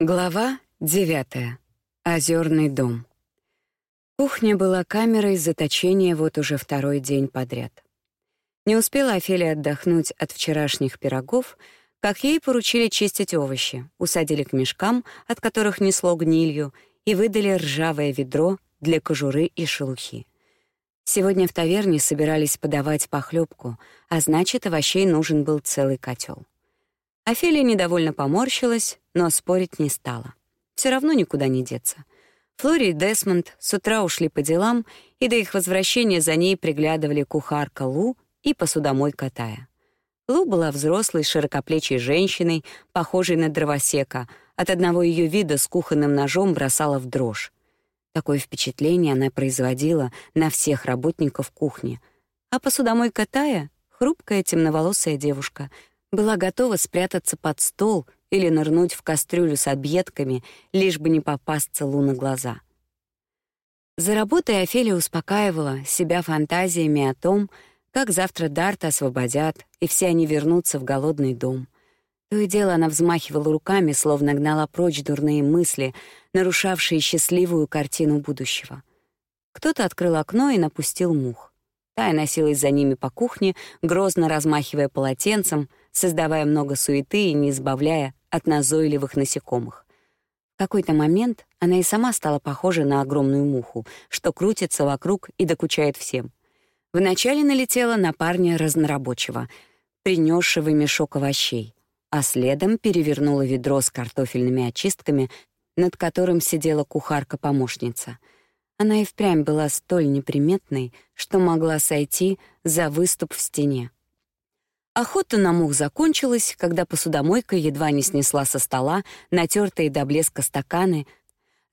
Глава 9. Озерный дом. Кухня была камерой заточения вот уже второй день подряд. Не успела Офелия отдохнуть от вчерашних пирогов, как ей поручили чистить овощи, усадили к мешкам, от которых несло гнилью, и выдали ржавое ведро для кожуры и шелухи. Сегодня в таверне собирались подавать похлебку, а значит, овощей нужен был целый котел. Офелия недовольно поморщилась, но спорить не стала. Все равно никуда не деться. Флори и Десмонд с утра ушли по делам, и до их возвращения за ней приглядывали кухарка Лу и посудомойка Тая. Лу была взрослой, широкоплечей женщиной, похожей на дровосека. От одного ее вида с кухонным ножом бросала в дрожь. Такое впечатление она производила на всех работников кухни. А посудомойка Тая — хрупкая темноволосая девушка — была готова спрятаться под стол или нырнуть в кастрюлю с объедками, лишь бы не попасться Лу на глаза. За работой Офелия успокаивала себя фантазиями о том, как завтра Дарта освободят, и все они вернутся в голодный дом. То и дело она взмахивала руками, словно гнала прочь дурные мысли, нарушавшие счастливую картину будущего. Кто-то открыл окно и напустил мух. Тая носилась за ними по кухне, грозно размахивая полотенцем — создавая много суеты и не избавляя от назойливых насекомых. В какой-то момент она и сама стала похожа на огромную муху, что крутится вокруг и докучает всем. Вначале налетела на парня разнорабочего, принесшего мешок овощей, а следом перевернула ведро с картофельными очистками, над которым сидела кухарка-помощница. Она и впрямь была столь неприметной, что могла сойти за выступ в стене. Охота на мух закончилась, когда посудомойка едва не снесла со стола натертые до блеска стаканы,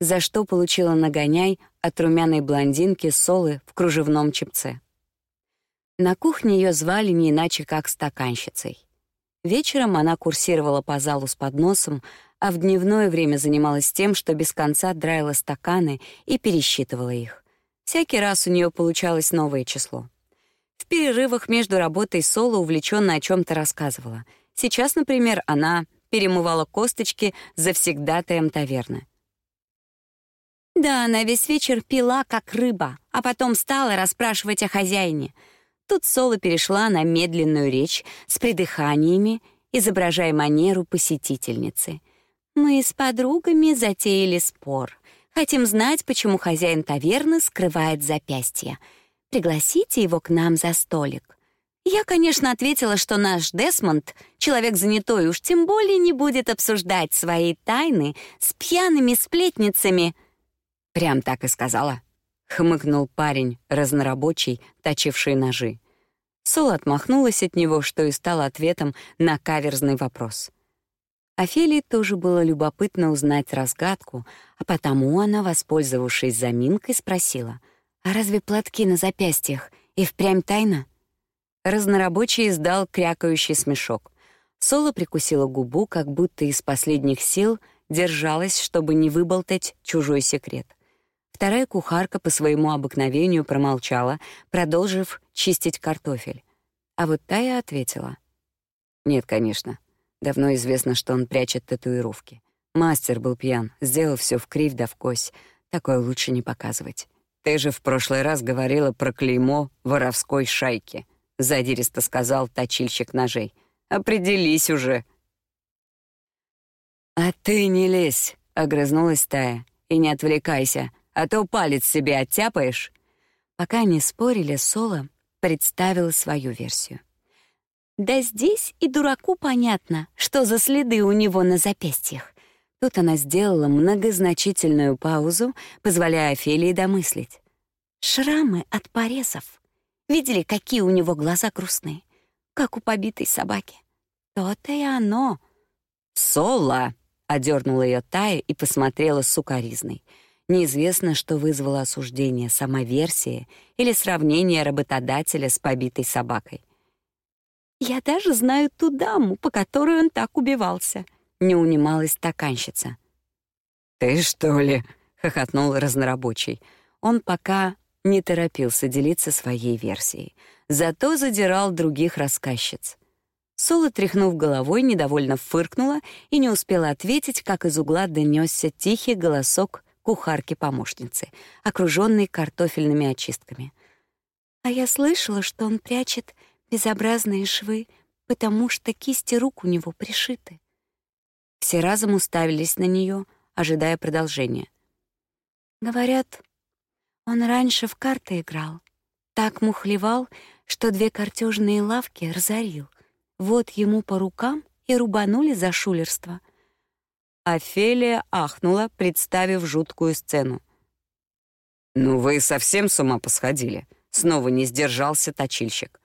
за что получила нагоняй от румяной блондинки Солы в кружевном чепце. На кухне ее звали не иначе, как стаканщицей. Вечером она курсировала по залу с подносом, а в дневное время занималась тем, что без конца драила стаканы и пересчитывала их. Всякий раз у нее получалось новое число. В перерывах между работой Соло увлеченно о чем то рассказывала. Сейчас, например, она перемывала косточки завсегдатаем таверны. Да, она весь вечер пила, как рыба, а потом стала расспрашивать о хозяине. Тут Соло перешла на медленную речь с придыханиями, изображая манеру посетительницы. Мы с подругами затеяли спор. Хотим знать, почему хозяин таверны скрывает запястья — Пригласите его к нам за столик. Я, конечно, ответила, что наш Десмонд, человек занятой, уж тем более не будет обсуждать свои тайны с пьяными сплетницами. Прям так и сказала, хмыкнул парень, разнорабочий, точивший ножи. Сол отмахнулась от него, что и стало ответом на каверзный вопрос. Офелии тоже было любопытно узнать разгадку, а потому она, воспользовавшись заминкой, спросила — а разве платки на запястьях и впрямь тайна? Разнорабочий издал крякающий смешок. Соло прикусила губу, как будто из последних сил держалась, чтобы не выболтать чужой секрет. Вторая кухарка по своему обыкновению промолчала, продолжив чистить картофель. А вот Тая ответила: "Нет, конечно. Давно известно, что он прячет татуировки. Мастер был пьян, сделал все в кривь да в кось. Такое лучше не показывать. Ты же в прошлый раз говорила про клеймо воровской шайки, задиристо сказал точильщик ножей. Определись уже. А ты не лезь, огрызнулась Тая. И не отвлекайся, а то палец себе оттяпаешь. Пока они спорили, Соло представила свою версию. Да здесь и дураку понятно, что за следы у него на запястьях. Тут она сделала многозначительную паузу, позволяя Офелии домыслить. Шрамы от порезов. Видели, какие у него глаза грустные, как у побитой собаки. То-то и оно. «Соло!» — одернула ее Тая и посмотрела с сукоризной. Неизвестно, что вызвало осуждение, сама версия или сравнение работодателя с побитой собакой. «Я даже знаю ту даму, по которой он так убивался», не унималась стаканщица. «Ты что ли?» — хохотнул разнорабочий. Он пока не торопился делиться своей версией, зато задирал других рассказчиц. Соло, тряхнув головой, недовольно фыркнула и не успела ответить, как из угла донесся тихий голосок кухарки-помощницы, окруженной картофельными очистками. «А я слышала, что он прячет безобразные швы, потому что кисти рук у него пришиты». Все разом уставились на нее, ожидая продолжения. «Говорят, он раньше в карты играл, так мухлевал, что две картежные лавки разорил. Вот ему по рукам и рубанули за шулерство». Офелия ахнула, представив жуткую сцену. «Ну вы совсем с ума посходили?» Снова не сдержался точильщик.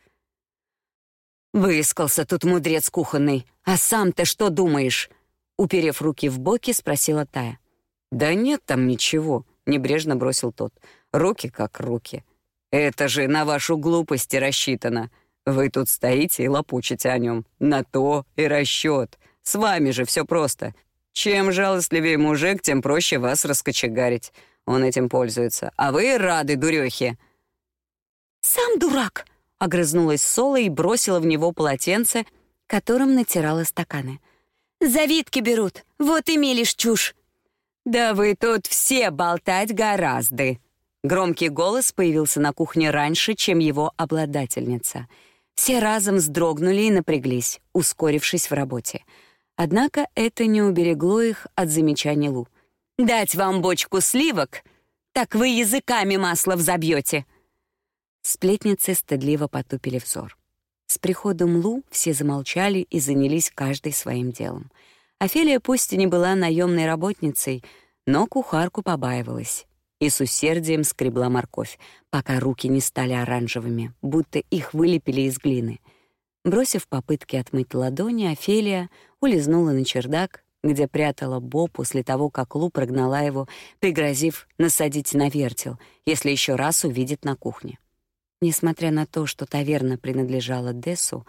«Выискался тут мудрец кухонный. А сам-то что думаешь?» Уперев руки в боки, спросила Тая. «Да нет там ничего», — небрежно бросил тот. «Руки как руки. Это же на вашу глупость рассчитано. Вы тут стоите и лопучите о нем. На то и расчет. С вами же все просто. Чем жалостливее мужик, тем проще вас раскочегарить. Он этим пользуется. А вы рады, дурехи. «Сам дурак!» — огрызнулась Соло и бросила в него полотенце, которым натирала стаканы. «Завидки берут, вот и мелешь чушь!» «Да вы тут все болтать гораздо!» Громкий голос появился на кухне раньше, чем его обладательница. Все разом вздрогнули и напряглись, ускорившись в работе. Однако это не уберегло их от замечаний Лу. «Дать вам бочку сливок? Так вы языками масло взобьете!» Сплетницы стыдливо потупили взор. С приходом Лу все замолчали и занялись каждый своим делом. Офелия пусть и не была наемной работницей, но кухарку побаивалась и с усердием скребла морковь, пока руки не стали оранжевыми, будто их вылепили из глины. Бросив попытки отмыть ладони, Офелия улизнула на чердак, где прятала Бо после того, как Лу прогнала его, пригрозив насадить на вертел, если еще раз увидит на кухне. Несмотря на то, что таверна принадлежала Десу,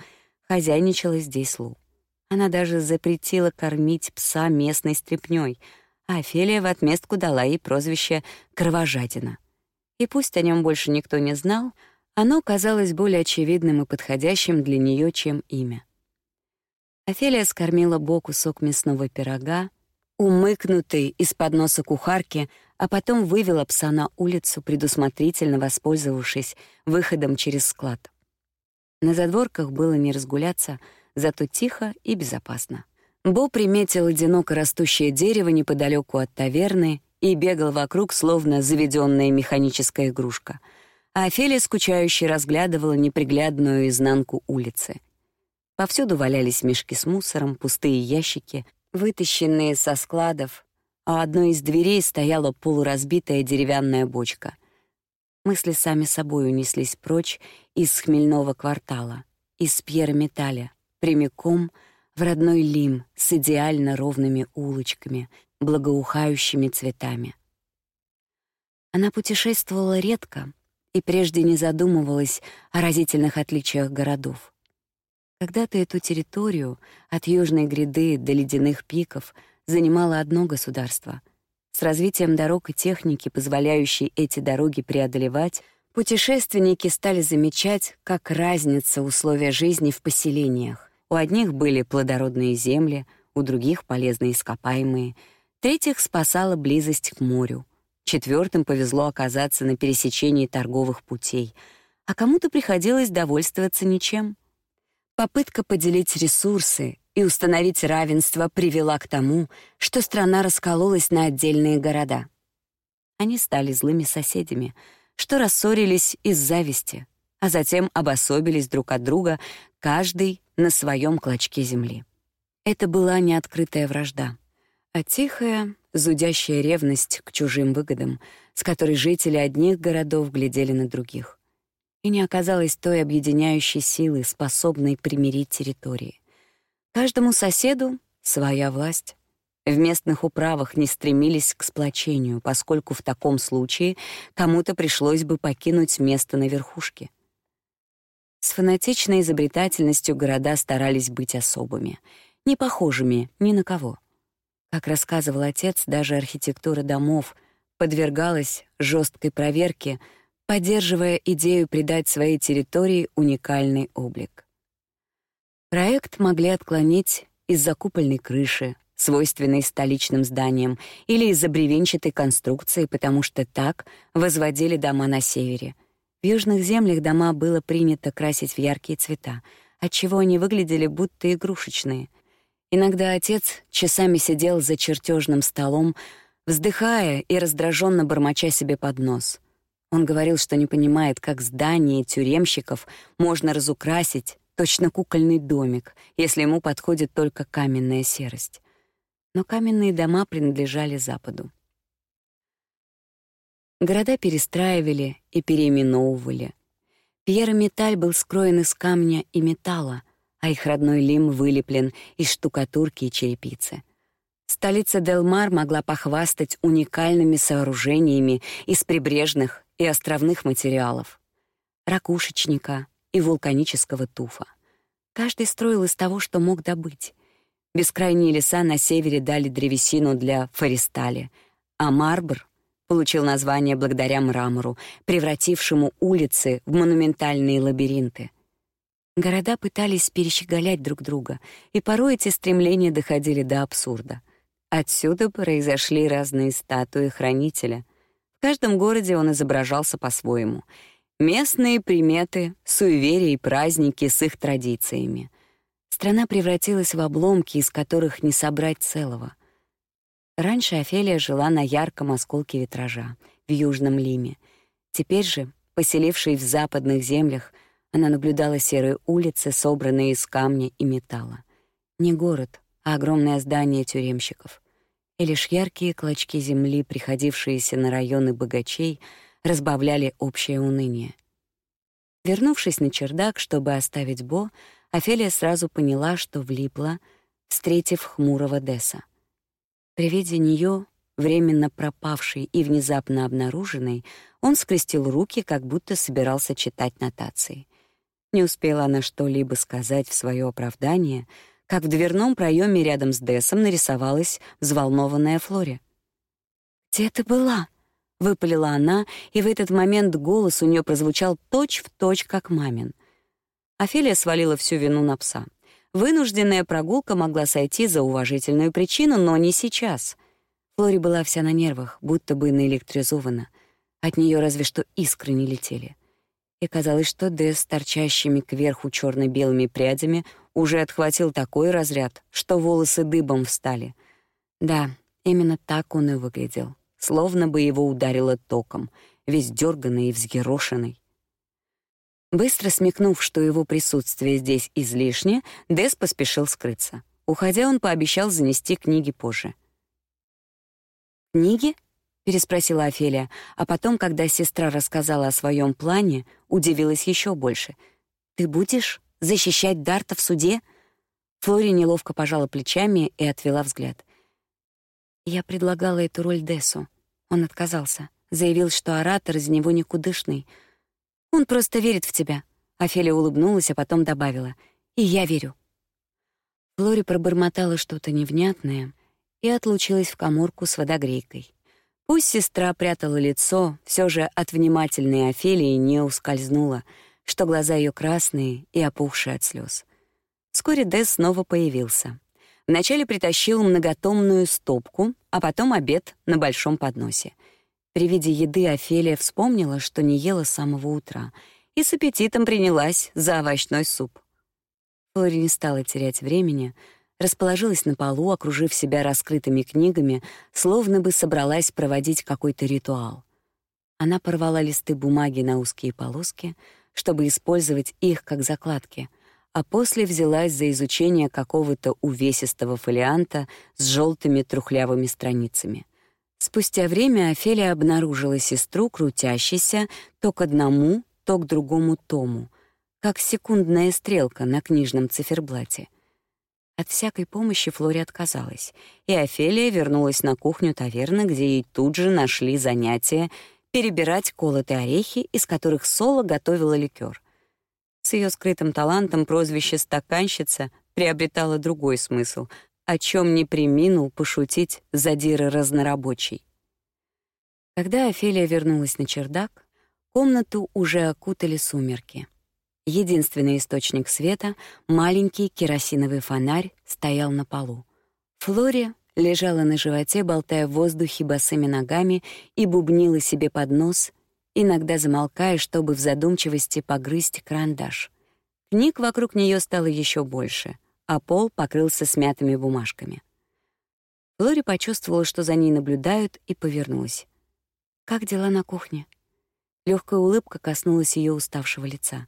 хозяйничала здесь Лу. Она даже запретила кормить пса местной стряпнёй, а Офелия в отместку дала ей прозвище «Кровожадина». И пусть о нем больше никто не знал, оно казалось более очевидным и подходящим для нее, чем имя. Офелия скормила Бо кусок мясного пирога, умыкнутый из-под носа кухарки, а потом вывела пса на улицу, предусмотрительно воспользовавшись выходом через склад. На задворках было не разгуляться, зато тихо и безопасно. Бо приметил одиноко растущее дерево неподалеку от таверны и бегал вокруг, словно заведенная механическая игрушка. А Офелия скучающе разглядывала неприглядную изнанку улицы. Повсюду валялись мешки с мусором, пустые ящики, вытащенные со складов, а одной из дверей стояла полуразбитая деревянная бочка. Мысли сами собой унеслись прочь из хмельного квартала, из Пьера-Металя, прямиком в родной Лим с идеально ровными улочками, благоухающими цветами. Она путешествовала редко и прежде не задумывалась о разительных отличиях городов. Когда-то эту территорию от южной гряды до ледяных пиков занимало одно государство. С развитием дорог и техники, позволяющей эти дороги преодолевать, путешественники стали замечать, как разница условия жизни в поселениях. У одних были плодородные земли, у других — полезные ископаемые, третьих спасала близость к морю, четвертым повезло оказаться на пересечении торговых путей, а кому-то приходилось довольствоваться ничем — Попытка поделить ресурсы и установить равенство привела к тому, что страна раскололась на отдельные города. Они стали злыми соседями, что рассорились из зависти, а затем обособились друг от друга, каждый на своем клочке земли. Это была не открытая вражда, а тихая, зудящая ревность к чужим выгодам, с которой жители одних городов глядели на других и не оказалось той объединяющей силы, способной примирить территории. Каждому соседу своя власть. В местных управах не стремились к сплочению, поскольку в таком случае кому-то пришлось бы покинуть место на верхушке. С фанатичной изобретательностью города старались быть особыми, не похожими ни на кого. Как рассказывал отец, даже архитектура домов подвергалась жесткой проверке — поддерживая идею придать своей территории уникальный облик. Проект могли отклонить из-за купольной крыши, свойственной столичным зданиям, или из-за бревенчатой конструкции, потому что так возводили дома на севере. В южных землях дома было принято красить в яркие цвета, отчего они выглядели будто игрушечные. Иногда отец часами сидел за чертежным столом, вздыхая и раздраженно бормоча себе под нос. Он говорил, что не понимает, как здание тюремщиков можно разукрасить, точно кукольный домик, если ему подходит только каменная серость. Но каменные дома принадлежали Западу. Города перестраивали и переименовывали. Пьер-металь был скроен из камня и металла, а их родной Лим вылеплен из штукатурки и черепицы. Столица Делмар могла похвастать уникальными сооружениями из прибрежных и островных материалов — ракушечника и вулканического туфа. Каждый строил из того, что мог добыть. Бескрайние леса на севере дали древесину для фористали, а Марбр получил название благодаря мрамору, превратившему улицы в монументальные лабиринты — Города пытались перещеголять друг друга, и порой эти стремления доходили до абсурда. Отсюда произошли разные статуи хранителя. В каждом городе он изображался по-своему. Местные приметы, суеверия и праздники с их традициями. Страна превратилась в обломки, из которых не собрать целого. Раньше Офелия жила на ярком осколке витража, в Южном Лиме. Теперь же, поселившись в западных землях, она наблюдала серые улицы, собранные из камня и металла. Не город, а огромное здание тюремщиков. И лишь яркие клочки земли, приходившиеся на районы богачей, разбавляли общее уныние. Вернувшись на чердак, чтобы оставить Бо, Офелия сразу поняла, что влипла, встретив хмурого Десса. При виде нее, временно пропавшей и внезапно обнаруженной, он скрестил руки, как будто собирался читать нотации — не успела она что-либо сказать в свое оправдание, как в дверном проеме рядом с Дессом нарисовалась взволнованная Флори. «Где ты была?» — выпалила она, и в этот момент голос у нее прозвучал точь-в-точь, как мамин. Офелия свалила всю вину на пса. Вынужденная прогулка могла сойти за уважительную причину, но не сейчас. Флори была вся на нервах, будто бы наэлектризована. От нее разве что искры не летели и казалось, что Дэс с торчащими кверху черно белыми прядями уже отхватил такой разряд, что волосы дыбом встали. Да, именно так он и выглядел, словно бы его ударило током, весь дерганный и взъерошенный. Быстро смекнув, что его присутствие здесь излишне, Дэс поспешил скрыться. Уходя, он пообещал занести книги позже. «Книги?» переспросила Офелия, а потом, когда сестра рассказала о своем плане, удивилась еще больше. Ты будешь защищать Дарта в суде? Флори неловко пожала плечами и отвела взгляд. Я предлагала эту роль Десу. Он отказался, заявил, что оратор из него никудышный. Он просто верит в тебя. Офелия улыбнулась, а потом добавила: "И я верю". Флори пробормотала что-то невнятное и отлучилась в каморку с водогрейкой. Пусть сестра прятала лицо, все же от внимательной Офелии не ускользнуло, что глаза ее красные и опухшие от слез. Вскоре Дэс снова появился. Вначале притащил многотомную стопку, а потом обед на большом подносе. При виде еды Офелия вспомнила, что не ела с самого утра, и с аппетитом принялась за овощной суп. Флори не стала терять времени — расположилась на полу, окружив себя раскрытыми книгами, словно бы собралась проводить какой-то ритуал. Она порвала листы бумаги на узкие полоски, чтобы использовать их как закладки, а после взялась за изучение какого-то увесистого фолианта с желтыми трухлявыми страницами. Спустя время Офелия обнаружила сестру, крутящейся то к одному, то к другому тому, как секундная стрелка на книжном циферблате — от всякой помощи Флори отказалась, и Офелия вернулась на кухню таверны, где ей тут же нашли занятие перебирать колотые орехи, из которых Соло готовила ликер. С ее скрытым талантом прозвище «стаканщица» приобретало другой смысл, о чем не приминул пошутить задира разнорабочий. Когда Офелия вернулась на чердак, комнату уже окутали сумерки. Единственный источник света, маленький керосиновый фонарь, стоял на полу. Флори лежала на животе, болтая в воздухе босыми ногами и бубнила себе под нос, иногда замолкая, чтобы в задумчивости погрызть карандаш. Книг вокруг нее стало еще больше, а пол покрылся смятыми бумажками. Флори почувствовала, что за ней наблюдают, и повернулась. «Как дела на кухне?» Легкая улыбка коснулась ее уставшего лица.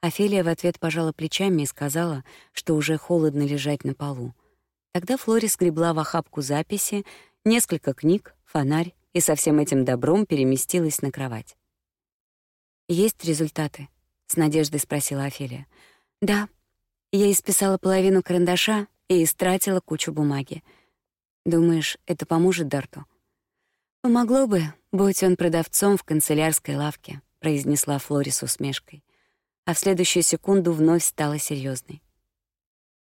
Офелия в ответ пожала плечами и сказала, что уже холодно лежать на полу. Тогда Флори сгребла в охапку записи, несколько книг, фонарь и со всем этим добром переместилась на кровать. «Есть результаты?» — с надеждой спросила Офелия. «Да. Я исписала половину карандаша и истратила кучу бумаги. Думаешь, это поможет Дарту?» «Помогло бы, будь он продавцом в канцелярской лавке», — произнесла Флори с усмешкой. А в следующую секунду вновь стала серьезной.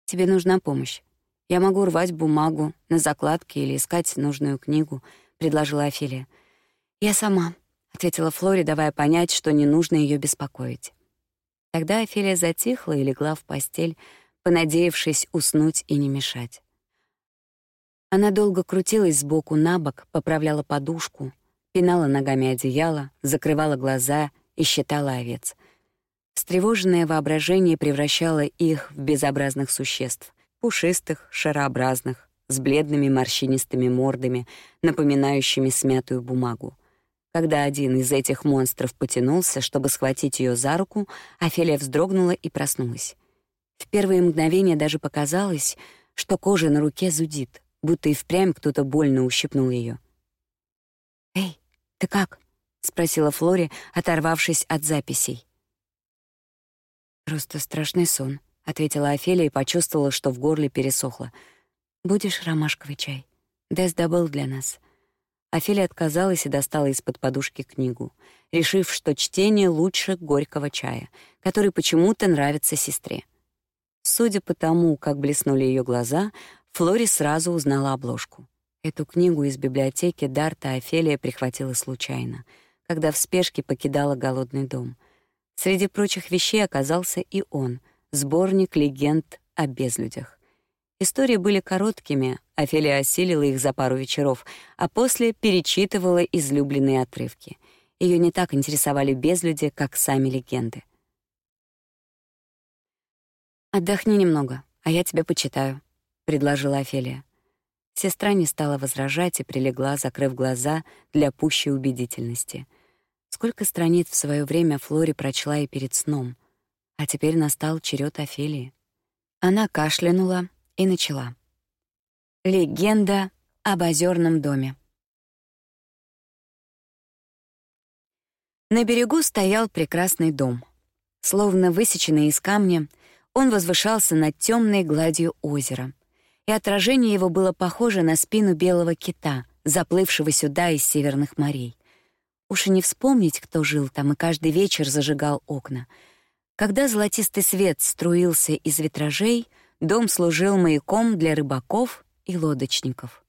«Тебе нужна помощь. «Я могу рвать бумагу на закладке или искать нужную книгу», — предложила Офелия. «Я сама», — ответила Флори, давая понять, что не нужно ее беспокоить. Тогда Офелия затихла и легла в постель, понадеявшись уснуть и не мешать. Она долго крутилась сбоку на бок, поправляла подушку, пинала ногами одеяло, закрывала глаза и считала овец. Встревоженное воображение превращало их в безобразных существ пушистых, шарообразных, с бледными морщинистыми мордами, напоминающими смятую бумагу. Когда один из этих монстров потянулся, чтобы схватить ее за руку, Офелия вздрогнула и проснулась. В первые мгновения даже показалось, что кожа на руке зудит, будто и впрямь кто-то больно ущипнул ее. «Эй, ты как?» — спросила Флори, оторвавшись от записей. «Просто страшный сон», — ответила Офелия и почувствовала, что в горле пересохло. «Будешь ромашковый чай? Дэс добыл для нас». Офелия отказалась и достала из-под подушки книгу, решив, что чтение лучше горького чая, который почему-то нравится сестре. Судя по тому, как блеснули ее глаза, Флори сразу узнала обложку. Эту книгу из библиотеки Дарта Офелия прихватила случайно, когда в спешке покидала голодный дом. Среди прочих вещей оказался и он — сборник легенд о безлюдях. Истории были короткими, Офелия осилила их за пару вечеров, а после перечитывала излюбленные отрывки. Ее не так интересовали безлюди, как сами легенды. «Отдохни немного, а я тебя почитаю», — предложила Офелия. Сестра не стала возражать и прилегла, закрыв глаза для пущей убедительности. Сколько страниц в свое время Флори прочла и перед сном — а теперь настал черед Офелии. Она кашлянула и начала. Легенда об озерном доме. На берегу стоял прекрасный дом. Словно высеченный из камня, он возвышался над темной гладью озера, и отражение его было похоже на спину белого кита, заплывшего сюда из северных морей. Уж и не вспомнить, кто жил там и каждый вечер зажигал окна — когда золотистый свет струился из витражей, дом служил маяком для рыбаков и лодочников.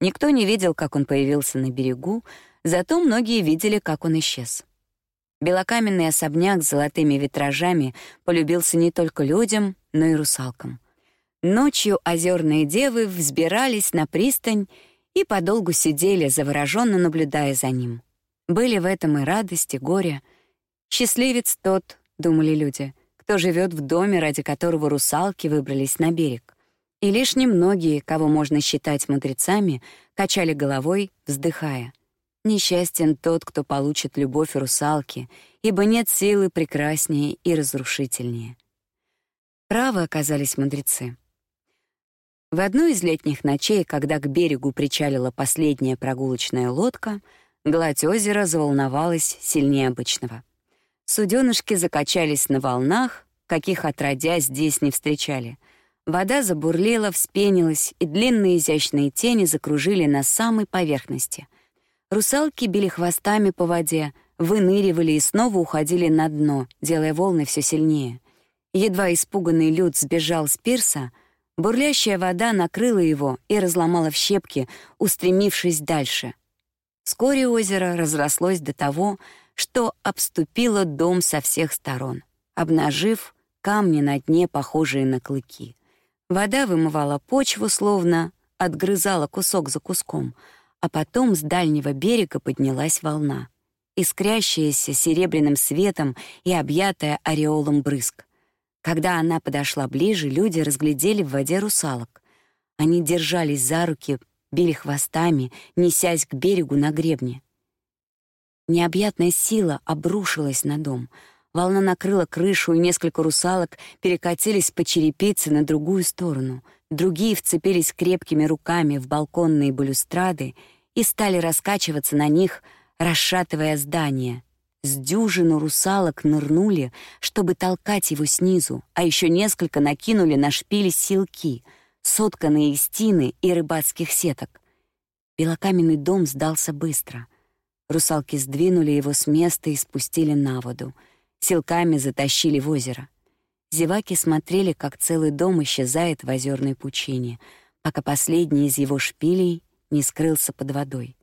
Никто не видел, как он появился на берегу, зато многие видели, как он исчез. Белокаменный особняк с золотыми витражами полюбился не только людям, но и русалкам. Ночью озерные девы взбирались на пристань и подолгу сидели, завороженно наблюдая за ним. Были в этом и радость, и горе. Счастливец тот, думали люди, кто живет в доме, ради которого русалки выбрались на берег. И лишь немногие, кого можно считать мудрецами, качали головой, вздыхая. Несчастен тот, кто получит любовь русалки, ибо нет силы прекраснее и разрушительнее. Правы оказались мудрецы. В одну из летних ночей, когда к берегу причалила последняя прогулочная лодка, гладь озера заволновалась сильнее обычного — Суденышки закачались на волнах, каких отродясь здесь не встречали. Вода забурлила, вспенилась, и длинные изящные тени закружили на самой поверхности. Русалки били хвостами по воде, выныривали и снова уходили на дно, делая волны все сильнее. Едва испуганный люд сбежал с пирса, бурлящая вода накрыла его и разломала в щепки, устремившись дальше. Вскоре озеро разрослось до того, что обступило дом со всех сторон. обнажив камни на дне, похожие на клыки. Вода вымывала почву, словно отгрызала кусок за куском, а потом с дальнего берега поднялась волна, искрящаяся серебряным светом и объятая ореолом брызг. Когда она подошла ближе, люди разглядели в воде русалок. Они держались за руки, били хвостами, несясь к берегу на гребне. Необъятная сила обрушилась на дом. Волна накрыла крышу, и несколько русалок перекатились по черепице на другую сторону. Другие вцепились крепкими руками в балконные балюстрады и стали раскачиваться на них, расшатывая здание. С дюжину русалок нырнули, чтобы толкать его снизу, а еще несколько накинули на шпили силки, сотканные из тины и рыбацких сеток. Белокаменный дом сдался быстро. Русалки сдвинули его с места и спустили на воду. Силками затащили в озеро. Зеваки смотрели, как целый дом исчезает в озерной пучине, пока последний из его шпилей не скрылся под водой.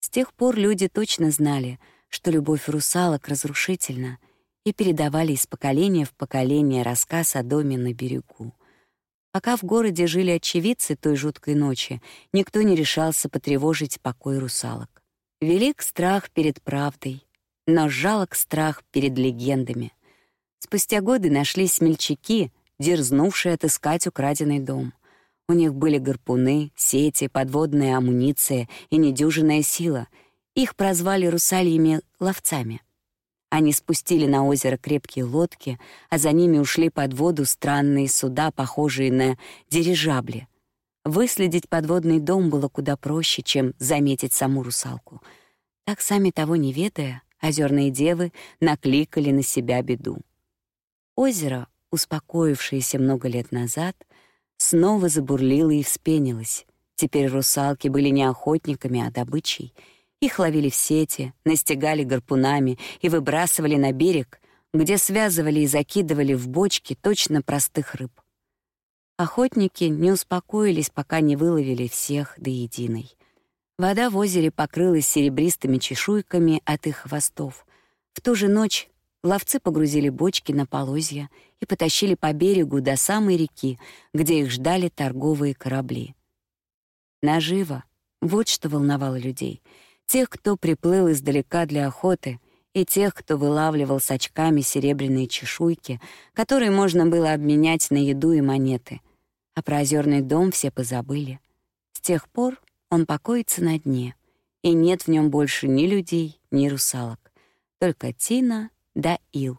С тех пор люди точно знали — что любовь русалок разрушительна, и передавали из поколения в поколение рассказ о доме на берегу. Пока в городе жили очевидцы той жуткой ночи, никто не решался потревожить покой русалок. Велик страх перед правдой, но жалок страх перед легендами. Спустя годы нашлись смельчаки, дерзнувшие отыскать украденный дом. У них были гарпуны, сети, подводная амуниция и недюжинная сила — их прозвали русальями ловцами. Они спустили на озеро крепкие лодки, а за ними ушли под воду странные суда, похожие на дирижабли. Выследить подводный дом было куда проще, чем заметить саму русалку. Так, сами того не ведая, озерные девы накликали на себя беду. Озеро, успокоившееся много лет назад, снова забурлило и вспенилось. Теперь русалки были не охотниками, а добычей — их ловили в сети, настигали гарпунами и выбрасывали на берег, где связывали и закидывали в бочки точно простых рыб. Охотники не успокоились, пока не выловили всех до единой. Вода в озере покрылась серебристыми чешуйками от их хвостов. В ту же ночь ловцы погрузили бочки на полозья и потащили по берегу до самой реки, где их ждали торговые корабли. Наживо — вот что волновало людей — Тех, кто приплыл издалека для охоты, и тех, кто вылавливал с очками серебряные чешуйки, которые можно было обменять на еду и монеты. А про озерный дом все позабыли. С тех пор он покоится на дне, и нет в нем больше ни людей, ни русалок, только Тина да Ил.